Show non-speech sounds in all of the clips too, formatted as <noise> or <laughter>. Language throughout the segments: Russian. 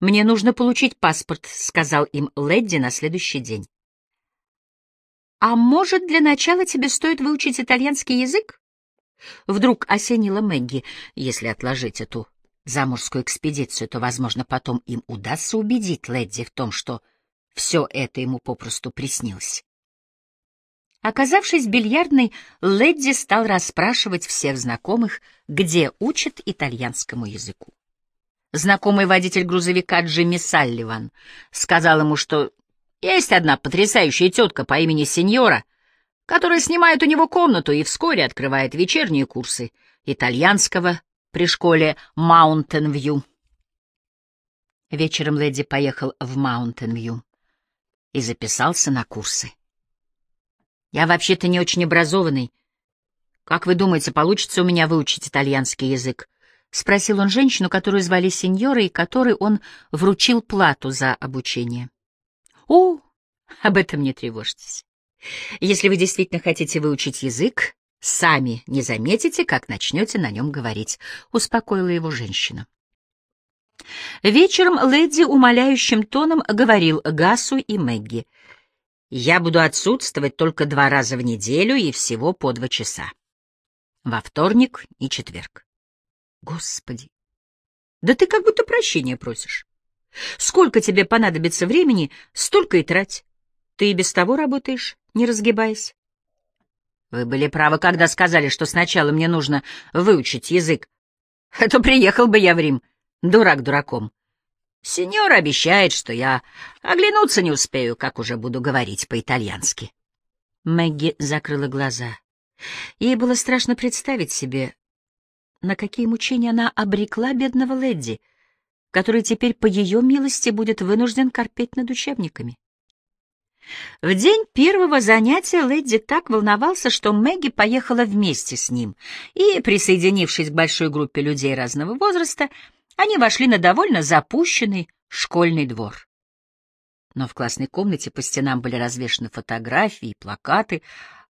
«Мне нужно получить паспорт», — сказал им Лэдди на следующий день. «А может, для начала тебе стоит выучить итальянский язык?» Вдруг осенила Мэгги, если отложить эту заморскую экспедицию, то, возможно, потом им удастся убедить Лэдди в том, что все это ему попросту приснилось. Оказавшись в бильярдной, Лэдди стал расспрашивать всех знакомых, где учат итальянскому языку. Знакомый водитель грузовика Джимми Салливан сказал ему, что есть одна потрясающая тетка по имени Сеньора, которая снимает у него комнату и вскоре открывает вечерние курсы итальянского при школе Маунтен-Вью. Вечером леди поехал в Маунтен-Вью и записался на курсы. Я вообще-то не очень образованный. Как вы думаете, получится у меня выучить итальянский язык? — спросил он женщину, которую звали сеньорой, и которой он вручил плату за обучение. — О, об этом не тревожьтесь. Если вы действительно хотите выучить язык, сами не заметите, как начнете на нем говорить, — успокоила его женщина. Вечером леди умоляющим тоном говорил Гасу и Мэгги — я буду отсутствовать только два раза в неделю и всего по два часа. Во вторник и четверг. Господи, да ты как будто прощения просишь. Сколько тебе понадобится времени, столько и трать. Ты и без того работаешь, не разгибаясь. Вы были правы, когда сказали, что сначала мне нужно выучить язык. А то приехал бы я в Рим, дурак дураком. Сеньор обещает, что я оглянуться не успею, как уже буду говорить по-итальянски. Мэгги закрыла глаза. Ей было страшно представить себе, на какие мучения она обрекла бедного Лэдди, который теперь по ее милости будет вынужден корпеть над учебниками. В день первого занятия Лэдди так волновался, что Мэгги поехала вместе с ним, и, присоединившись к большой группе людей разного возраста, они вошли на довольно запущенный школьный двор. Но в классной комнате по стенам были развешаны фотографии и плакаты,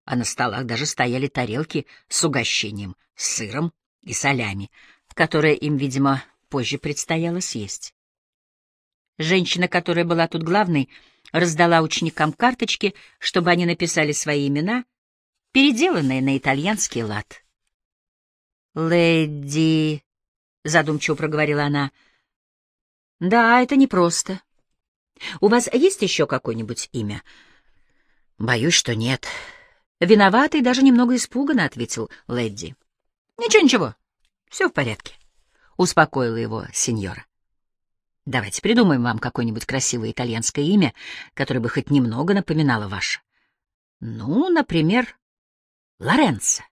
а на столах даже стояли тарелки с угощением, сыром и солями, которые им, видимо, позже предстояло съесть. Женщина, которая была тут главной, раздала ученикам карточки, чтобы они написали свои имена, переделанные на итальянский лад. «Леди — задумчиво проговорила она. — Да, это непросто. У вас есть еще какое-нибудь имя? — Боюсь, что нет. Виноватый, даже немного испуганно, — ответил Лэдди. — Ничего, ничего, все в порядке, — успокоила его сеньора. — Давайте придумаем вам какое-нибудь красивое итальянское имя, которое бы хоть немного напоминало ваше. Ну, например, Лоренцо.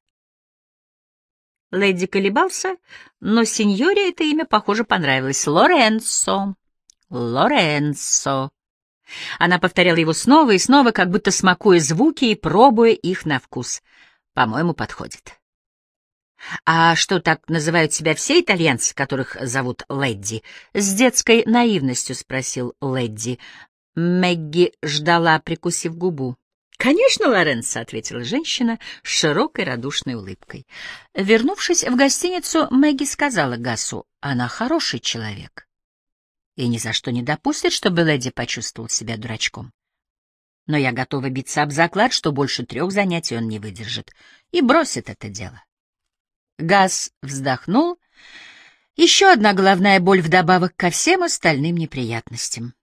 Лэдди колебался, но сеньоре это имя, похоже, понравилось. Лоренцо. Лоренцо. Она повторяла его снова и снова, как будто смакуя звуки и пробуя их на вкус. По-моему, подходит. «А что, так называют себя все итальянцы, которых зовут Лэдди?» — с детской наивностью спросил Лэдди. Мэгги ждала, прикусив губу. «Конечно, Лоренцо», — ответила женщина с широкой радушной улыбкой. Вернувшись в гостиницу, Мэгги сказала Гасу, «Она хороший человек и ни за что не допустит, чтобы леди почувствовал себя дурачком. Но я готова биться об заклад, что больше трех занятий он не выдержит и бросит это дело». Гас вздохнул. Еще одна головная боль вдобавок ко всем остальным неприятностям.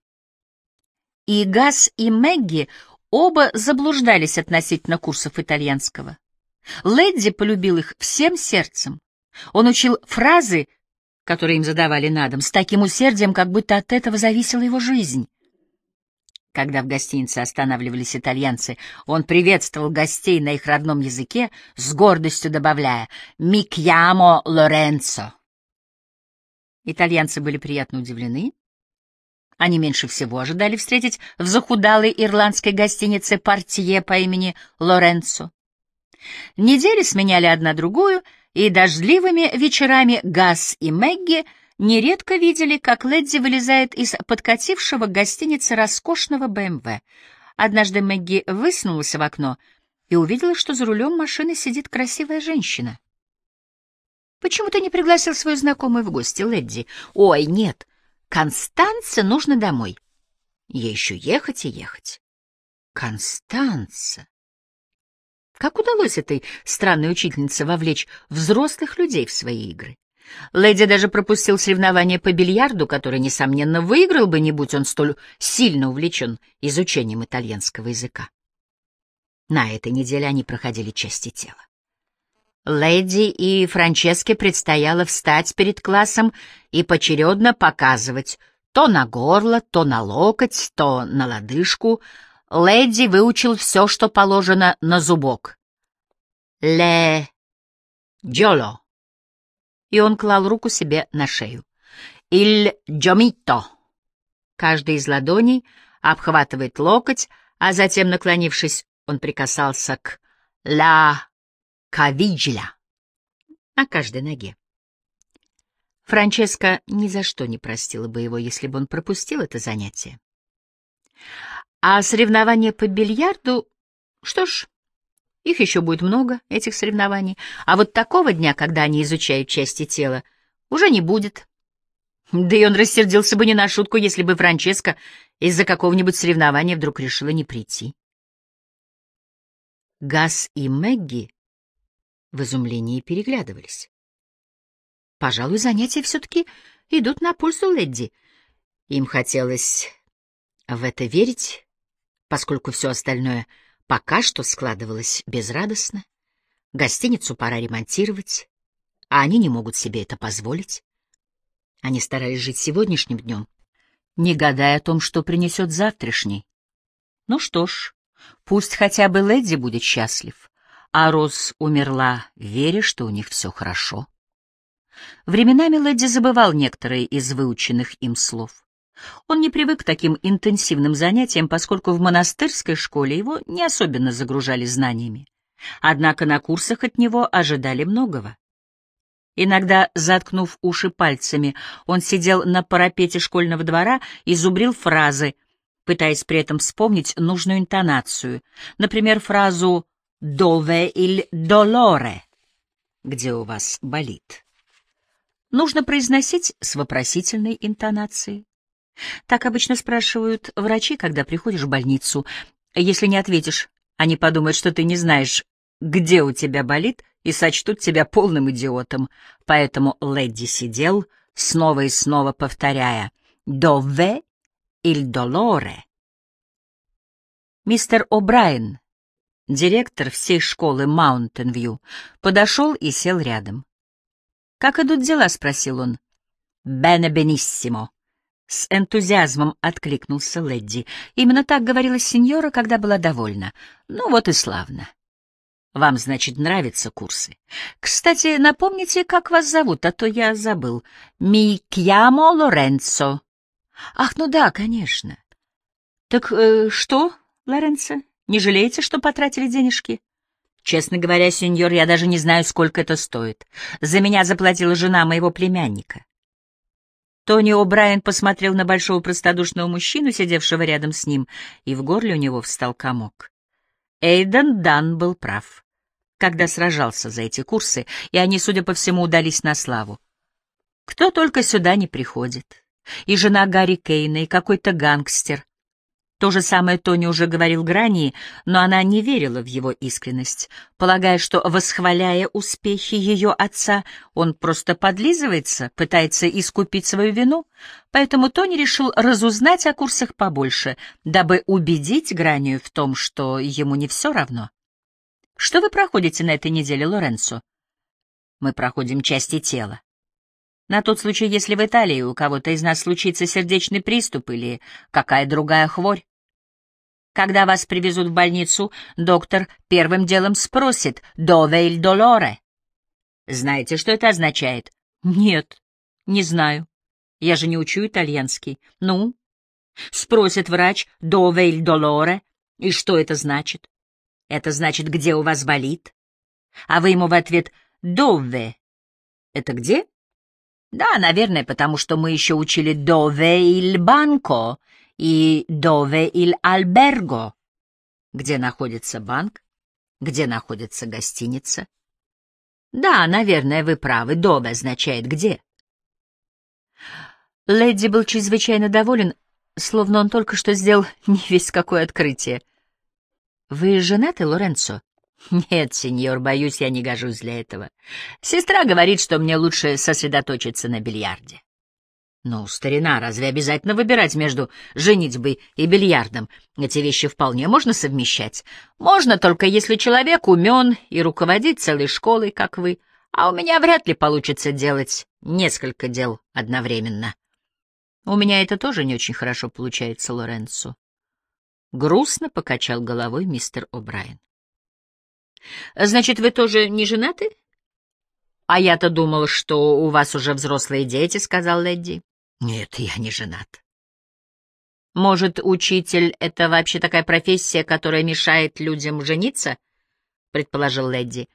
И Гас, и Мэгги Оба заблуждались относительно курсов итальянского. Лэдди полюбил их всем сердцем. Он учил фразы, которые им задавали на дом, с таким усердием, как будто от этого зависела его жизнь. Когда в гостинице останавливались итальянцы, он приветствовал гостей на их родном языке, с гордостью добавляя «Mi chiamo Лоренцо». Итальянцы были приятно удивлены, они меньше всего ожидали встретить в захудалой ирландской гостинице портье по имени Лоренцо. Недели сменяли одна другую, и дождливыми вечерами Газ и Мэгги нередко видели, как Лэдди вылезает из подкатившего к гостинице роскошного БМВ. Однажды Мэгги высунулась в окно и увидела, что за рулем машины сидит красивая женщина. «Почему ты не пригласил свою знакомую в гости, Лэдди?» «Ой, нет!» Констанце нужно домой. Ей еще ехать и ехать. Констанца. Как удалось этой странной учительнице вовлечь взрослых людей в свои игры? Леди даже пропустил соревнование по бильярду, которое, несомненно, выиграл бы, не будь он столь сильно увлечен изучением итальянского языка. На этой неделе они проходили части тела. Леди и Франческе предстояло встать перед классом и поочередно показывать то на горло, то на локоть, то на лодыжку. Леди выучил все, что положено на зубок. «Ле... джоло». И он клал руку себе на шею. «Иль джомито». Каждый из ладоней обхватывает локоть, а затем, наклонившись, он прикасался к «ла кавиджля» на каждой ноге. Франческа ни за что не простила бы его, если бы он пропустил это занятие. А соревнования по бильярду, что ж, их еще будет много, этих соревнований, а вот такого дня, когда они изучают части тела, уже не будет. Да и он рассердился бы не на шутку, если бы Франческа из-за какого-нибудь соревнования вдруг решила не прийти. Газ и Мэгги в изумлении переглядывались. Пожалуй, занятия все-таки идут на пользу Ледди. Им хотелось в это верить, поскольку все остальное пока что складывалось безрадостно. Гостиницу пора ремонтировать, а они не могут себе это позволить. Они старались жить сегодняшним днем, не гадая о том, что принесет завтрашний. Ну что ж, пусть хотя бы Лэдди будет счастлив, а Роз умерла, веря, что у них все хорошо. Временами Лэдди забывал некоторые из выученных им слов. Он не привык к таким интенсивным занятиям, поскольку в монастырской школе его не особенно загружали знаниями. Однако на курсах от него ожидали многого. Иногда, заткнув уши пальцами, он сидел на парапете школьного двора и зубрил фразы, пытаясь при этом вспомнить нужную интонацию, например, фразу «Dove il dolore?» «Где у вас болит?» нужно произносить с вопросительной интонацией. Так обычно спрашивают врачи, когда приходишь в больницу. Если не ответишь, они подумают, что ты не знаешь, где у тебя болит, и сочтут тебя полным идиотом. Поэтому Лэдди сидел, снова и снова повторяя «Dove il dolore?» Мистер О'Брайен, директор всей школы Маунтин-Вью, подошел и сел рядом. «Как идут дела?» — спросил он. «Бене бениссимо». С энтузиазмом откликнулся Ледди. Именно так говорила сеньора, когда была довольна. Ну вот и славно. Вам, значит, нравятся курсы. Кстати, напомните, как вас зовут, а то я забыл. Ми Кьямо Лоренцо. Ах, ну да, конечно. Так э, что, Лоренцо, не жалеете, что потратили денежки? Честно говоря, сеньор, я даже не знаю, сколько это стоит. За меня заплатила жена моего племянника. Тони О'Брайен посмотрел на большого простодушного мужчину, сидевшего рядом с ним, и в горле у него встал комок. Эйден Дан был прав, когда сражался за эти курсы, и они, судя по всему, удались на славу. Кто только сюда не приходит. И жена Гарри Кейна, и какой-то гангстер, то же самое Тони уже говорил Грани, но она не верила в его искренность, полагая, что, восхваляя успехи ее отца, он просто подлизывается, пытается искупить свою вину, поэтому Тони решил разузнать о курсах побольше, дабы убедить Гранию в том, что ему не все равно. «Что вы проходите на этой неделе, Лоренцо?» «Мы проходим части тела. На тот случай, если в Италии у кого-то из нас случится сердечный приступ или какая другая хворь. Когда вас привезут в больницу, доктор первым делом спросит «Дове иль долоре?» Знаете, что это означает? Нет, не знаю. Я же не учу итальянский. Ну? Спросит врач «Дове иль долоре?» И что это значит? Это значит, где у вас болит? А вы ему в ответ «Дове». Это где? Да, наверное, потому что мы еще учили «Дове иль банко» и «Дове иль альберго», где находится банк, где находится гостиница. Да, наверное, вы правы, «Дове» означает «где». Лэдди был чрезвычайно доволен, словно он только что сделал <laughs> не весь какое открытие. «Вы женаты, Лоренцо?» «Нет, сеньор, боюсь, я не гожусь для этого. Сестра говорит, что мне лучше сосредоточиться на бильярде». «Ну, старина, разве обязательно выбирать между женитьбой и бильярдом? Эти вещи вполне можно совмещать. Можно только если человек умен и руководит целой школой, как вы, а у меня вряд ли получится делать несколько дел одновременно». «У меня это тоже не очень хорошо получается, Лоренцо». Грустно покачал головой мистер О'Брайен. «Значит, вы тоже не женаты?» «А я-то думал, что у вас уже взрослые дети», — сказал Лэдди. Нет, я не женат. Может, учитель — это вообще такая профессия, которая мешает людям жениться? Предположил Лэдди.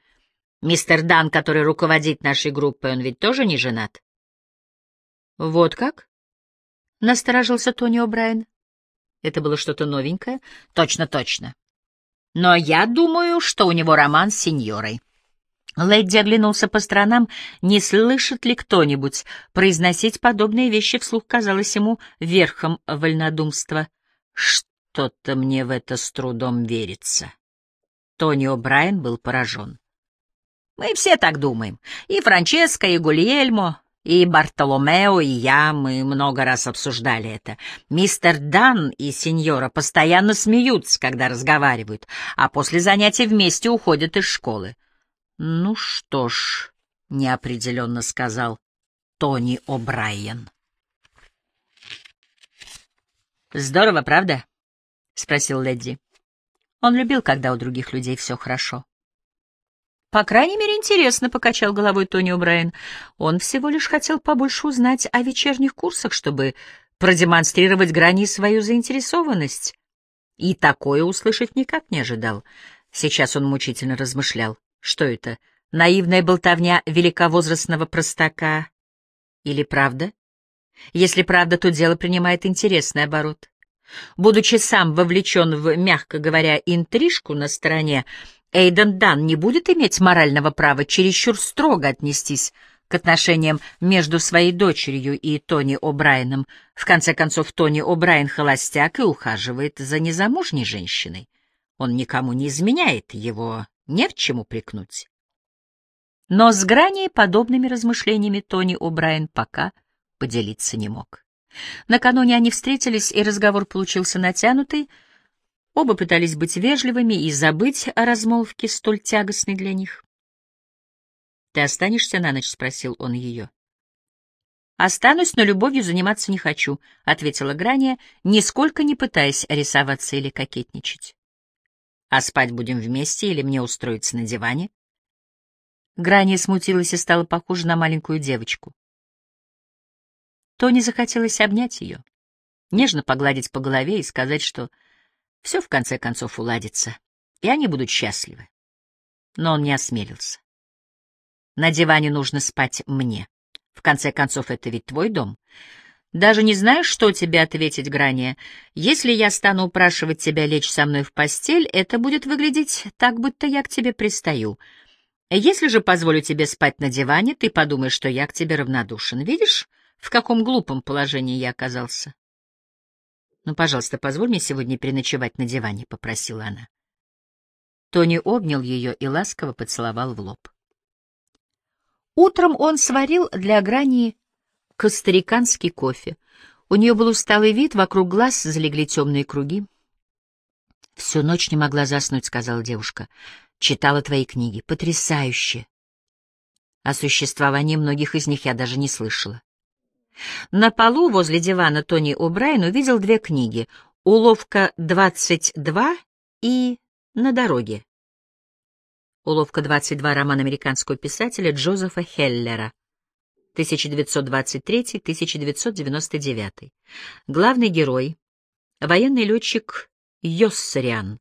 Мистер Дан, который руководит нашей группой, он ведь тоже не женат? Вот как? Насторожился Тони О'Брайен. Это было что-то новенькое? Точно, точно. Но я думаю, что у него роман с сеньорой. Лэдди оглянулся по сторонам, не слышит ли кто-нибудь. Произносить подобные вещи вслух казалось ему верхом вольнодумства. Что-то мне в это с трудом верится. Тони О'Брайен был поражен. Мы все так думаем. И Франческо, и Гульельмо, и Бартоломео, и я, мы много раз обсуждали это. Мистер Дан и сеньора постоянно смеются, когда разговаривают, а после занятий вместе уходят из школы. «Ну что ж», — неопределенно сказал Тони О'Брайен. «Здорово, правда?» — спросил Ледди. Он любил, когда у других людей все хорошо. «По крайней мере, интересно», — покачал головой Тони О'Брайен. «Он всего лишь хотел побольше узнать о вечерних курсах, чтобы продемонстрировать грани свою заинтересованность. И такое услышать никак не ожидал. Сейчас он мучительно размышлял. Что это, наивная болтовня великовозрастного простака? Или правда? Если правда, то дело принимает интересный оборот. Будучи сам вовлечен в, мягко говоря, интрижку на стороне, Эйден Дан не будет иметь морального права чересчур строго отнестись к отношениям между своей дочерью и Тони О'Брайеном. В конце концов, Тони О'Брайен холостяк и ухаживает за незамужней женщиной. Он никому не изменяет, его не в чем упрекнуть. Но с граней подобными размышлениями Тони О'Брайен пока поделиться не мог. Накануне они встретились, и разговор получился натянутый. Оба пытались быть вежливыми и забыть о размолвке, столь тягостной для них. — Ты останешься на ночь? — спросил он ее. — Останусь, но любовью заниматься не хочу, — ответила Грания, нисколько не пытаясь рисоваться или кокетничать. А спать будем вместе или мне устроиться на диване? Грани смутилась и стала похожа на маленькую девочку. Тони захотелось обнять ее, нежно погладить по голове и сказать, что все в конце концов уладится, и они будут счастливы. Но он не осмелился. На диване нужно спать мне. В конце концов, это ведь твой дом. Даже не знаешь, что тебе ответить, Грания. Если я стану упрашивать тебя лечь со мной в постель, это будет выглядеть так, будто я к тебе пристаю. Если же позволю тебе спать на диване, ты подумаешь, что я к тебе равнодушен. Видишь, в каком глупом положении я оказался? Ну, пожалуйста, позволь мне сегодня переночевать на диване, — попросила она. Тони обнял ее и ласково поцеловал в лоб. Утром он сварил для Грании костариканский кофе. У нее был усталый вид, вокруг глаз залегли темные круги. «Всю ночь не могла заснуть», — сказала девушка. «Читала твои книги. Потрясающе!» О существовании многих из них я даже не слышала. На полу возле дивана Тони О'Брайен увидел две книги «Уловка-22» и «На дороге». «Уловка-22» — роман американского писателя Джозефа Хеллера. 1923-1999. Главный герой — военный летчик Йоссариан,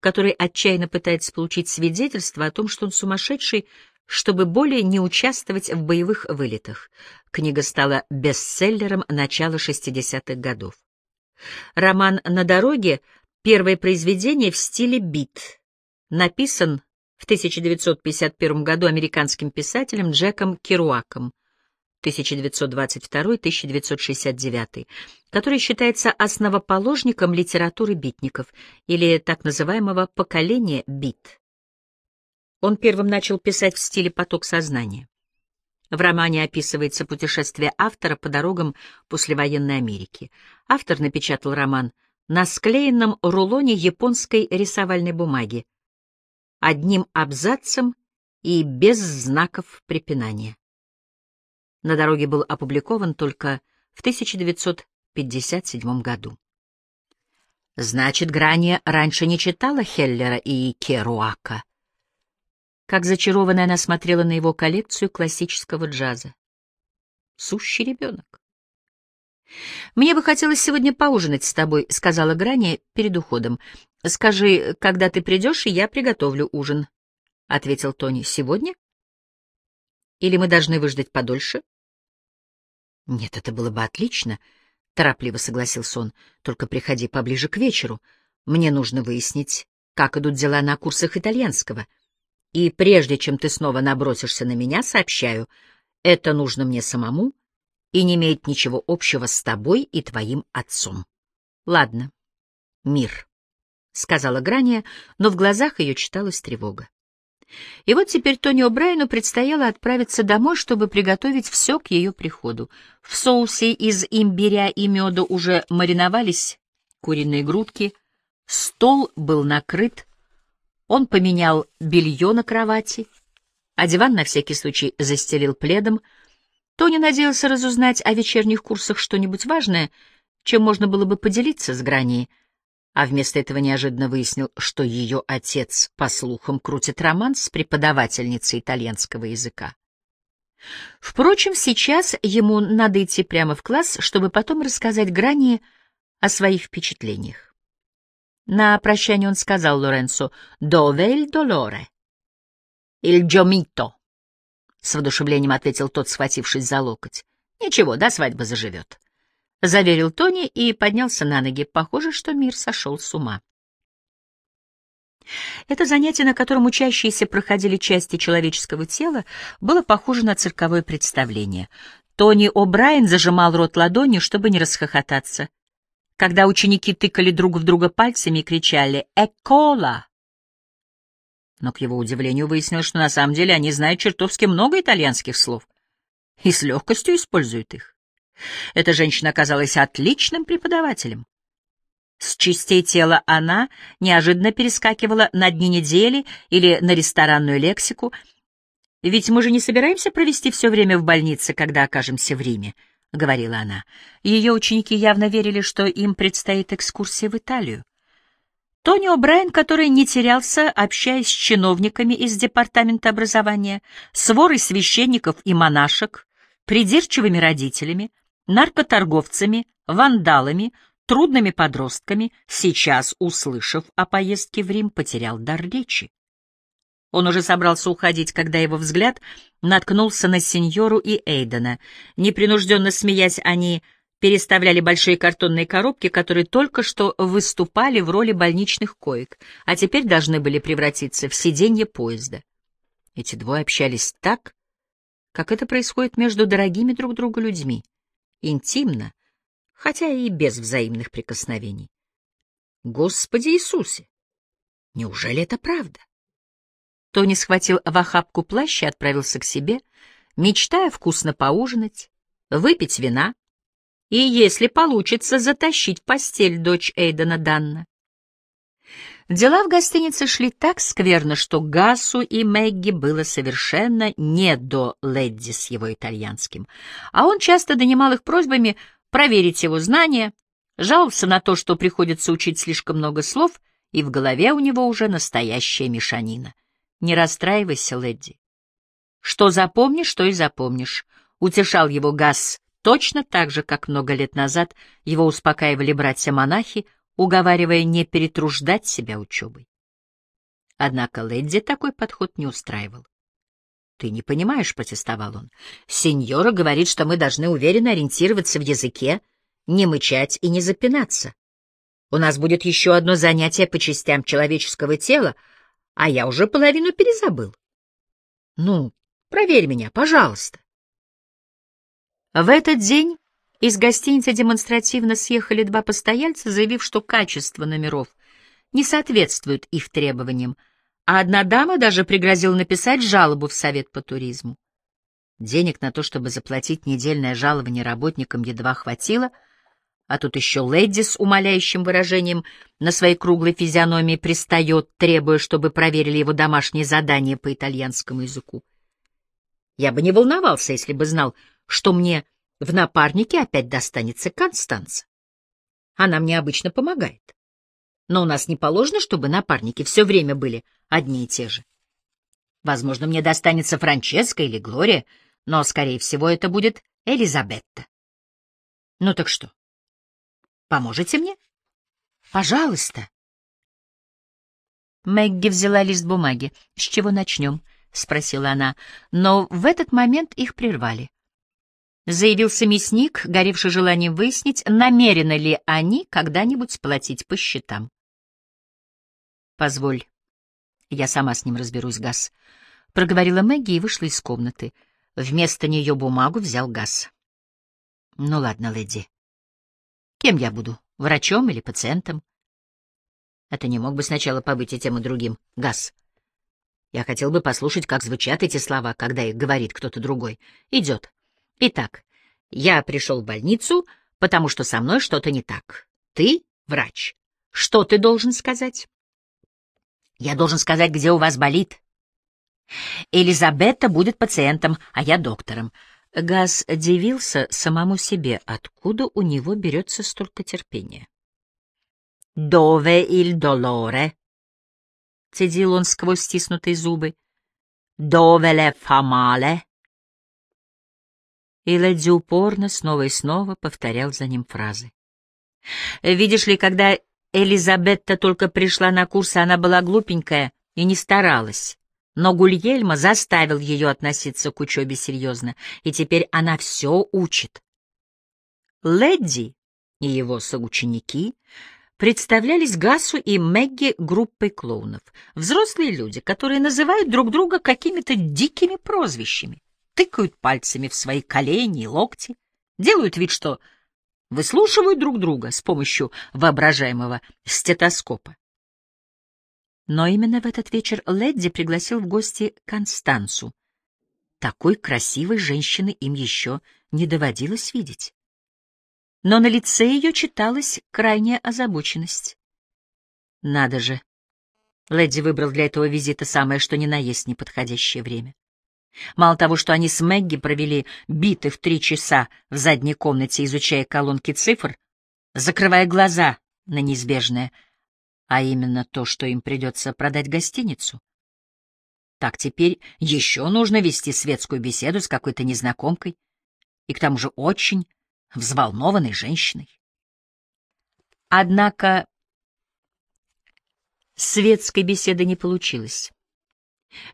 который отчаянно пытается получить свидетельство о том, что он сумасшедший, чтобы более не участвовать в боевых вылетах. Книга стала бестселлером начала 60-х годов. Роман «На дороге» — первое произведение в стиле бит. Написан в 1951 году американским писателем Джеком Керуаком. 1922-1969, который считается основоположником литературы битников или так называемого поколения бит. Он первым начал писать в стиле «поток сознания». В романе описывается путешествие автора по дорогам послевоенной Америки. Автор напечатал роман на склеенном рулоне японской рисовальной бумаги, одним абзацем и без знаков препинания. На дороге был опубликован только в 1957 году. Значит, Грани раньше не читала Хеллера и Керуака. Как зачарованная она смотрела на его коллекцию классического джаза. Сущий ребенок. «Мне бы хотелось сегодня поужинать с тобой», — сказала Грани перед уходом. «Скажи, когда ты придешь, и я приготовлю ужин», — ответил Тони. «Сегодня? Или мы должны выждать подольше?» «Нет, это было бы отлично», — торопливо согласился он. «Только приходи поближе к вечеру. Мне нужно выяснить, как идут дела на курсах итальянского. И прежде чем ты снова набросишься на меня, сообщаю, это нужно мне самому и не имеет ничего общего с тобой и твоим отцом. Ладно, мир», — сказала Грания, но в глазах ее читалась тревога. И вот теперь Тони О'Брайену предстояло отправиться домой, чтобы приготовить все к ее приходу. В соусе из имбиря и меда уже мариновались куриные грудки, стол был накрыт, он поменял белье на кровати, а диван на всякий случай застелил пледом. Тони надеялся разузнать о вечерних курсах что-нибудь важное, чем можно было бы поделиться с Граней — а вместо этого неожиданно выяснил, что ее отец, по слухам, крутит роман с преподавательницей итальянского языка. Впрочем, сейчас ему надо идти прямо в класс, чтобы потом рассказать Грани о своих впечатлениях. На прощание он сказал Лоренцо «Dove il dolore?» «Il giomito», — с воодушевлением ответил тот, схватившись за локоть. «Ничего, до свадьбы заживет». — заверил Тони и поднялся на ноги. Похоже, что мир сошел с ума. Это занятие, на котором учащиеся проходили части человеческого тела, было похоже на цирковое представление. Тони О'Брайен зажимал рот ладонью, чтобы не расхохотаться. Когда ученики тыкали друг в друга пальцами и кричали «Экола!», но, к его удивлению, выяснилось, что на самом деле они знают чертовски много итальянских слов и с легкостью используют их. Эта женщина оказалась отличным преподавателем. С частей тела она неожиданно перескакивала на дни недели или на ресторанную лексику. «Ведь мы же не собираемся провести все время в больнице, когда окажемся в Риме», — говорила она. Ее ученики явно верили, что им предстоит экскурсия в Италию. Тони О'Брайен, который не терялся, общаясь с чиновниками из Департамента образования, с ворой священников и монашек, придирчивыми родителями, наркоторговцами, вандалами, трудными подростками, сейчас, услышав о поездке в Рим, потерял дар речи. Он уже собрался уходить, когда его взгляд наткнулся на сеньору и Эйдена. Непринужденно смеясь, они переставляли большие картонные коробки, которые только что выступали в роли больничных коек, а теперь должны были превратиться в сиденье поезда. Эти двое общались так, как это происходит между дорогими друг другу людьми интимно, хотя и без взаимных прикосновений. Господи Иисусе! Неужели это правда? Тони схватил в охапку плащ и отправился к себе, мечтая вкусно поужинать, выпить вина и, если получится, затащить в постель дочь Эйдена Данна. Дела в гостинице шли так скверно, что Гасу и Мэгги было совершенно не до Ледди с его итальянским, а он часто донимал их просьбами проверить его знания, жаловался на то, что приходится учить слишком много слов, и в голове у него уже настоящая мешанина. Не расстраивайся, Ледди. Что запомнишь, то и запомнишь. Утешал его Гас точно так же, как много лет назад его успокаивали братья-монахи, уговаривая не перетруждать себя учебой. Однако Лэдди такой подход не устраивал. «Ты не понимаешь», — протестовал он. «Сеньора говорит, что мы должны уверенно ориентироваться в языке, не мычать и не запинаться. У нас будет еще одно занятие по частям человеческого тела, а я уже половину перезабыл. Ну, проверь меня, пожалуйста». В этот день из гостиницы демонстративно съехали два постояльца, заявив, что качество номеров не соответствует их требованиям, а одна дама даже пригрозила написать жалобу в Совет по туризму. Денег на то, чтобы заплатить недельное жалование работникам, едва хватило, а тут еще леди с умоляющим выражением на своей круглой физиономии пристает, требуя, чтобы проверили его домашние задания по итальянскому языку. Я бы не волновался, если бы знал, что мне в напарнике опять достанется Констанца. Она мне обычно помогает. Но у нас не положено, чтобы напарники все время были одни и те же. Возможно, мне достанется Франческа или Глория, но, скорее всего, это будет Элизабетта. Ну так что, поможете мне? Пожалуйста. Мэгги взяла лист бумаги. «С чего начнем?» — спросила она, но в этот момент их прервали. Заявился мясник, горевший желанием выяснить, намерены ли они когда-нибудь платить по счетам. «Позволь, я сама с ним разберусь, Газ», — проговорила Мэгги и вышла из комнаты. Вместо нее бумагу взял Газ. «Ну ладно, леди. Кем я буду, врачом или пациентом?» «Это не мог бы сначала побыть и тем и другим, Газ. Я хотел бы послушать, как звучат эти слова, когда их говорит кто-то другой. Идет. Итак, я пришел в больницу, потому что со мной что-то не так. Ты — врач. Что ты должен сказать?» Я должен сказать, где у вас болит. Элизабетта будет пациентом, а я доктором. Газ дивился самому себе, откуда у него берется столько терпения. «Дове иль долоре?» — цедил он сквозь стиснутые зубы. «Дове ле фамале?» И Лэдди упорно снова и снова повторял за ним фразы. «Видишь ли, когда Элизабетта только пришла на курсы, она была глупенькая и не старалась. Но Гульельма заставил ее относиться к учебе серьезно, и теперь она все учит. Ледди и его соученики представлялись Гасу и Мэгги группой клоунов. Взрослые люди, которые называют друг друга какими-то дикими прозвищами, тыкают пальцами в свои колени и локти, делают вид, что выслушивают друг друга с помощью воображаемого стетоскопа. Но именно в этот вечер Ледди пригласил в гости Констанцу. Такой красивой женщины им еще не доводилось видеть. Но на лице ее читалась крайняя озабоченность. Надо же. Ледди выбрал для этого визита самое что ни на есть неподходящее время. Мало того, что они с Мэгги провели битых три часа в задней комнате, изучая колонки цифр, закрывая глаза на неизбежное, а именно то, что им придется продать гостиницу. Так теперь еще нужно вести светскую беседу с какой-то незнакомкой, и к тому же очень взволнованной женщиной. Однако светской беседы не получилось.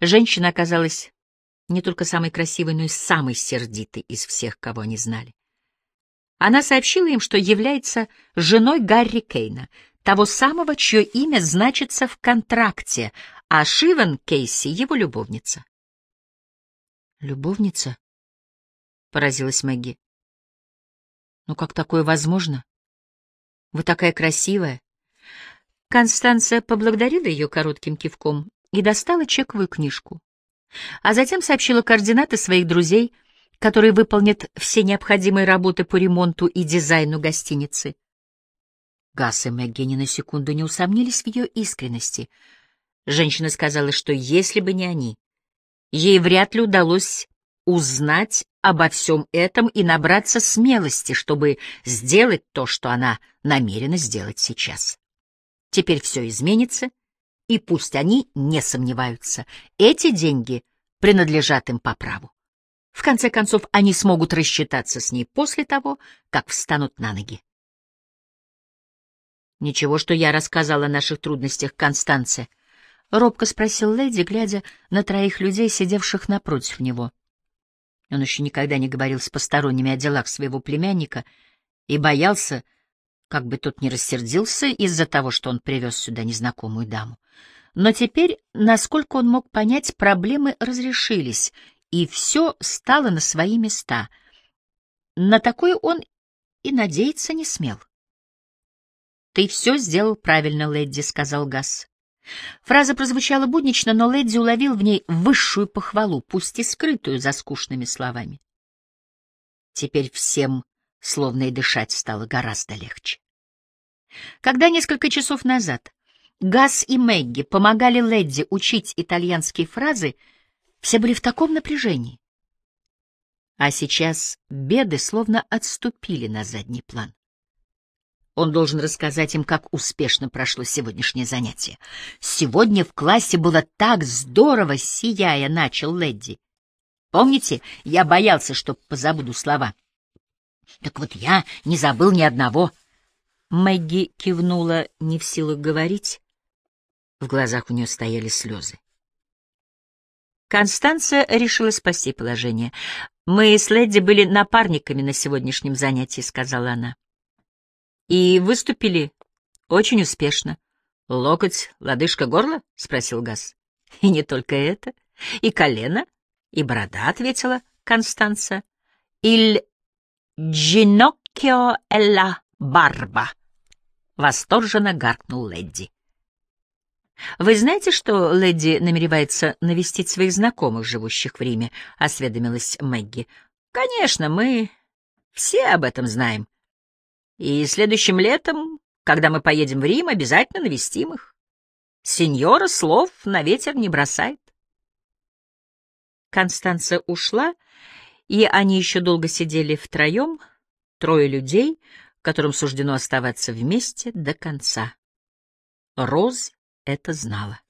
Женщина оказалась не только самой красивой, но и самой сердитой из всех, кого они знали. Она сообщила им, что является женой Гарри Кейна, того самого, чье имя значится в контракте, а Шиван Кейси — его любовница. «Любовница?» — поразилась Мэгги. «Ну как такое возможно? Вы такая красивая!» Констанция поблагодарила ее коротким кивком и достала чековую книжку а затем сообщила координаты своих друзей, которые выполнят все необходимые работы по ремонту и дизайну гостиницы. Гасс и Мэгги ни на секунду не усомнились в ее искренности. Женщина сказала, что если бы не они, ей вряд ли удалось узнать обо всем этом и набраться смелости, чтобы сделать то, что она намерена сделать сейчас. Теперь все изменится — и пусть они не сомневаются, эти деньги принадлежат им по праву. В конце концов, они смогут рассчитаться с ней после того, как встанут на ноги. «Ничего, что я рассказала о наших трудностях Констанце», — робко спросил леди, глядя на троих людей, сидевших напротив него. Он еще никогда не говорил с посторонними о делах своего племянника и боялся, как бы тот не рассердился из-за того, что он привез сюда незнакомую даму. Но теперь, насколько он мог понять, проблемы разрешились, и все стало на свои места. на такой он и надеяться не смел. «Ты все сделал правильно, леди», — сказал Гасс. Фраза прозвучала буднично, но леди уловил в ней высшую похвалу, пусть и скрытую за скучными словами. Теперь всем словно и дышать стало гораздо легче. Когда несколько часов назад Газ и Мэгги помогали леди учить итальянские фразы, все были в таком напряжении. А сейчас беды словно отступили на задний план. Он должен рассказать им, как успешно прошло сегодняшнее занятие. Сегодня в классе было так здорово, сияя, начал Ледди. Помните, я боялся, что позабуду слова. Так вот я не забыл ни одного. Мэгги кивнула, не в силах говорить. В глазах у нее стояли слезы. Констанция решила спасти положение. «Мы с Ледди были напарниками на сегодняшнем занятии», — сказала она. «И выступили очень успешно. Локоть, лодыжка, горло?» — спросил Газ. «И не только это. И колено, и борода», — ответила Констанция. «Иль e la barba», — восторженно гаркнул Ледди. «Вы знаете, что леди намеревается навестить своих знакомых, живущих в Риме?» — осведомилась Мэгги. «Конечно, мы все об этом знаем. И следующим летом, когда мы поедем в Рим, обязательно навестим их. Сеньора слов на ветер не бросает». Констанция ушла, и они еще долго сидели втроем, трое людей, которым суждено оставаться вместе до конца. Роз это знала.